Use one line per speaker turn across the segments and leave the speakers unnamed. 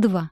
2.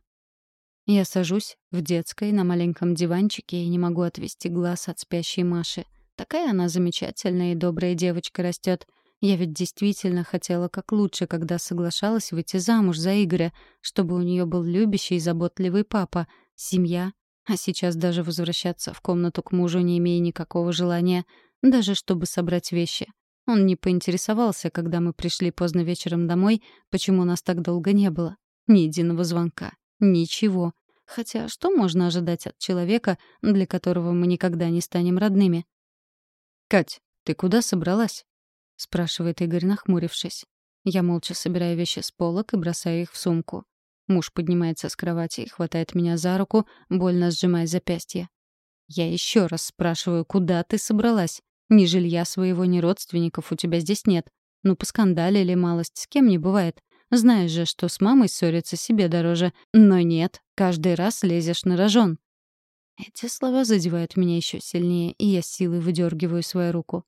Я сажусь в детской на маленьком диванчике и не могу отвести глаз от спящей Маши. Такая она замечательная и добрая девочка растет. Я ведь действительно хотела как лучше, когда соглашалась выйти замуж за Игоря, чтобы у нее был любящий и заботливый папа, семья, а сейчас даже возвращаться в комнату к мужу не имея никакого желания, даже чтобы собрать вещи. Он не поинтересовался, когда мы пришли поздно вечером домой, почему нас так долго не было. Ни единого звонка. Ничего. Хотя что можно ожидать от человека, для которого мы никогда не станем родными? «Кать, ты куда собралась?» — спрашивает Игорь, нахмурившись. Я молча собираю вещи с полок и бросаю их в сумку. Муж поднимается с кровати и хватает меня за руку, больно сжимая запястье. «Я еще раз спрашиваю, куда ты собралась? Ни жилья своего, ни родственников у тебя здесь нет. Ну, поскандалили малость, с кем не бывает. Знаешь же, что с мамой ссориться себе дороже. Но нет, каждый раз лезешь на рожон. Эти слова задевают меня еще сильнее, и я силой выдергиваю свою руку.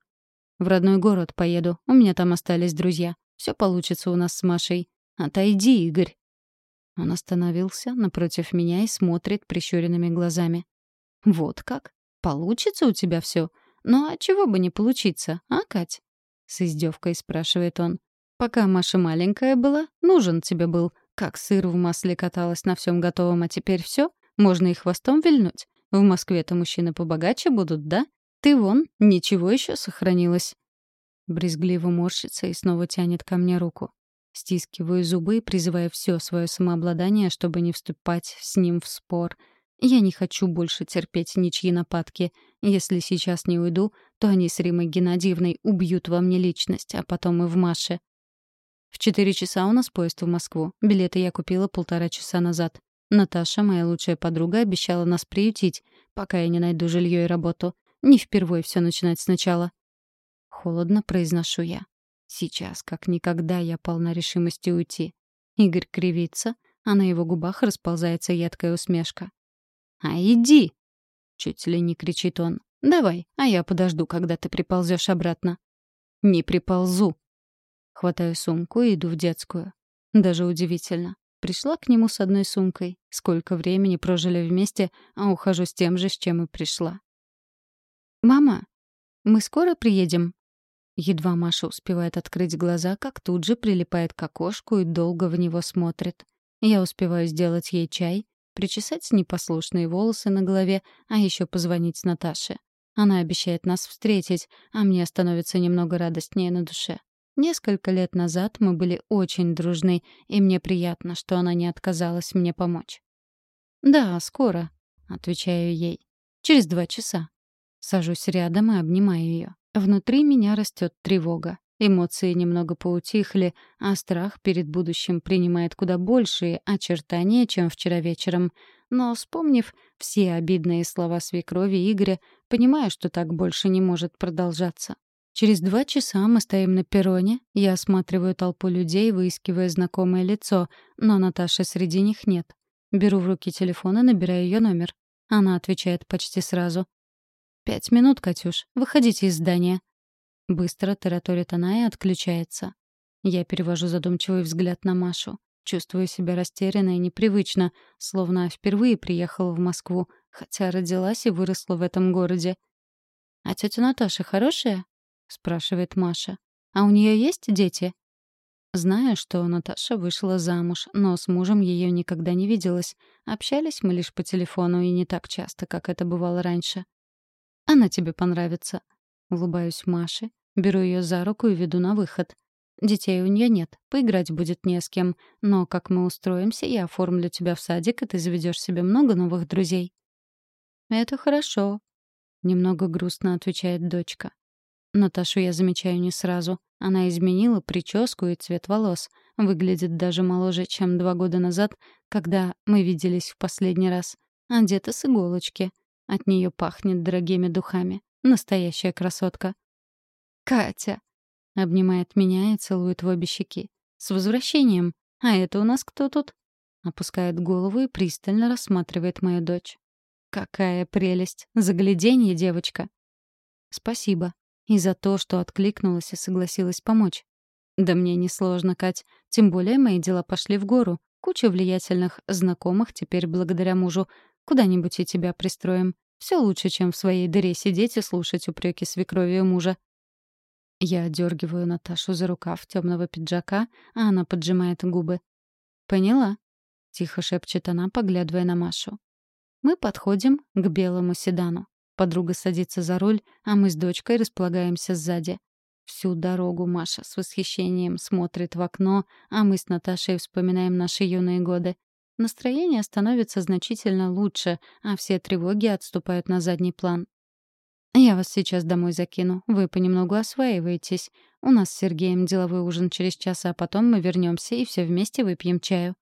В родной город поеду, у меня там остались друзья. Все получится у нас с Машей. Отойди, Игорь. Он остановился напротив меня и смотрит прищуренными глазами. Вот как? Получится у тебя все? Ну а чего бы не получиться, а, Кать? С издевкой спрашивает он. Пока Маша маленькая была, нужен тебе был. Как сыр в масле каталась на всем готовом, а теперь все, можно и хвостом вильнуть. В Москве-то мужчины побогаче будут, да? Ты вон, ничего еще сохранилось. Брезгливо морщится и снова тянет ко мне руку. Стискиваю зубы, призывая все свое самообладание, чтобы не вступать с ним в спор. Я не хочу больше терпеть ничьи нападки. Если сейчас не уйду, то они с Римой Геннадьевной убьют во мне личность, а потом и в Маше. В четыре часа у нас поезд в Москву. Билеты я купила полтора часа назад. Наташа, моя лучшая подруга, обещала нас приютить, пока я не найду жилье и работу. Не впервой все начинать сначала. Холодно произношу я. Сейчас, как никогда, я полна решимости уйти. Игорь кривится, а на его губах расползается едкая усмешка. «А иди!» — чуть ли не кричит он. «Давай, а я подожду, когда ты приползешь обратно». «Не приползу!» Хватаю сумку и иду в детскую. Даже удивительно. Пришла к нему с одной сумкой. Сколько времени прожили вместе, а ухожу с тем же, с чем и пришла. «Мама, мы скоро приедем?» Едва Маша успевает открыть глаза, как тут же прилипает к окошку и долго в него смотрит. Я успеваю сделать ей чай, причесать непослушные волосы на голове, а еще позвонить Наташе. Она обещает нас встретить, а мне становится немного радостнее на душе. Несколько лет назад мы были очень дружны, и мне приятно, что она не отказалась мне помочь. «Да, скоро», — отвечаю ей. «Через два часа». Сажусь рядом и обнимаю ее. Внутри меня растет тревога. Эмоции немного поутихли, а страх перед будущим принимает куда большие очертания, чем вчера вечером. Но, вспомнив все обидные слова свекрови Игоря, понимаю, что так больше не может продолжаться. Через два часа мы стоим на перроне, я осматриваю толпу людей, выискивая знакомое лицо, но Наташи среди них нет. Беру в руки телефон и набираю ее номер. Она отвечает почти сразу. «Пять минут, Катюш. Выходите из здания». Быстро тараторит она и отключается. Я перевожу задумчивый взгляд на Машу. Чувствую себя растерянно и непривычно, словно впервые приехала в Москву, хотя родилась и выросла в этом городе. «А тетя Наташа хорошая?» — спрашивает Маша. «А у нее есть дети?» Знаю, что Наташа вышла замуж, но с мужем ее никогда не виделась. Общались мы лишь по телефону и не так часто, как это бывало раньше. «Она тебе понравится». Улыбаюсь Маше, беру ее за руку и веду на выход. Детей у нее нет, поиграть будет не с кем, но как мы устроимся, я оформлю тебя в садик, и ты заведешь себе много новых друзей. «Это хорошо», — немного грустно отвечает дочка. Наташу я замечаю не сразу. Она изменила прическу и цвет волос. Выглядит даже моложе, чем два года назад, когда мы виделись в последний раз. Одета с иголочки. От нее пахнет дорогими духами. Настоящая красотка. «Катя!» — обнимает меня и целует в обе щеки. «С возвращением! А это у нас кто тут?» Опускает голову и пристально рассматривает мою дочь. «Какая прелесть! Загляденье, девочка!» «Спасибо», и за то, что откликнулась и согласилась помочь. Да мне несложно, Кать. Тем более мои дела пошли в гору. Куча влиятельных знакомых теперь благодаря мужу. Куда-нибудь и тебя пристроим. Все лучше, чем в своей дыре сидеть и слушать упреки свекрови мужа. Я дергиваю Наташу за рукав темного пиджака, а она поджимает губы. «Поняла», — тихо шепчет она, поглядывая на Машу. Мы подходим к белому седану. Подруга садится за руль, а мы с дочкой располагаемся сзади. Всю дорогу Маша с восхищением смотрит в окно, а мы с Наташей вспоминаем наши юные годы. Настроение становится значительно лучше, а все тревоги отступают на задний план. «Я вас сейчас домой закину. Вы понемногу осваиваетесь. У нас с Сергеем деловой ужин через час, а потом мы вернемся и все вместе выпьем чаю».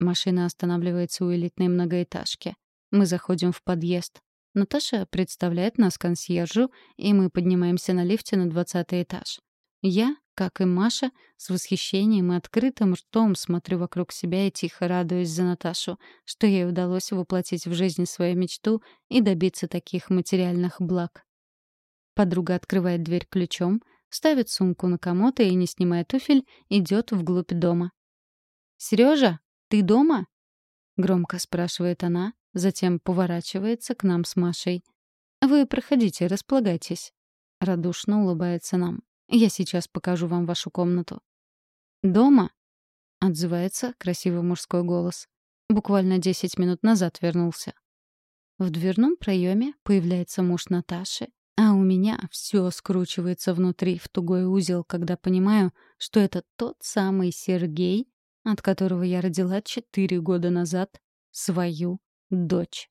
Машина останавливается у элитной многоэтажки. Мы заходим в подъезд. Наташа представляет нас консьержу, и мы поднимаемся на лифте на двадцатый этаж. Я, как и Маша, с восхищением и открытым ртом смотрю вокруг себя и тихо радуюсь за Наташу, что ей удалось воплотить в жизнь свою мечту и добиться таких материальных благ. Подруга открывает дверь ключом, ставит сумку на комод и, не снимая туфель, идет вглубь дома. «Сережа, ты дома?» — громко спрашивает она, Затем поворачивается к нам с Машей. «Вы проходите, располагайтесь». Радушно улыбается нам. «Я сейчас покажу вам вашу комнату». «Дома?» — отзывается красивый мужской голос. Буквально десять минут назад вернулся. В дверном проеме появляется муж Наташи, а у меня все скручивается внутри в тугой узел, когда понимаю, что это тот самый Сергей, от которого я родила четыре года назад свою дочь.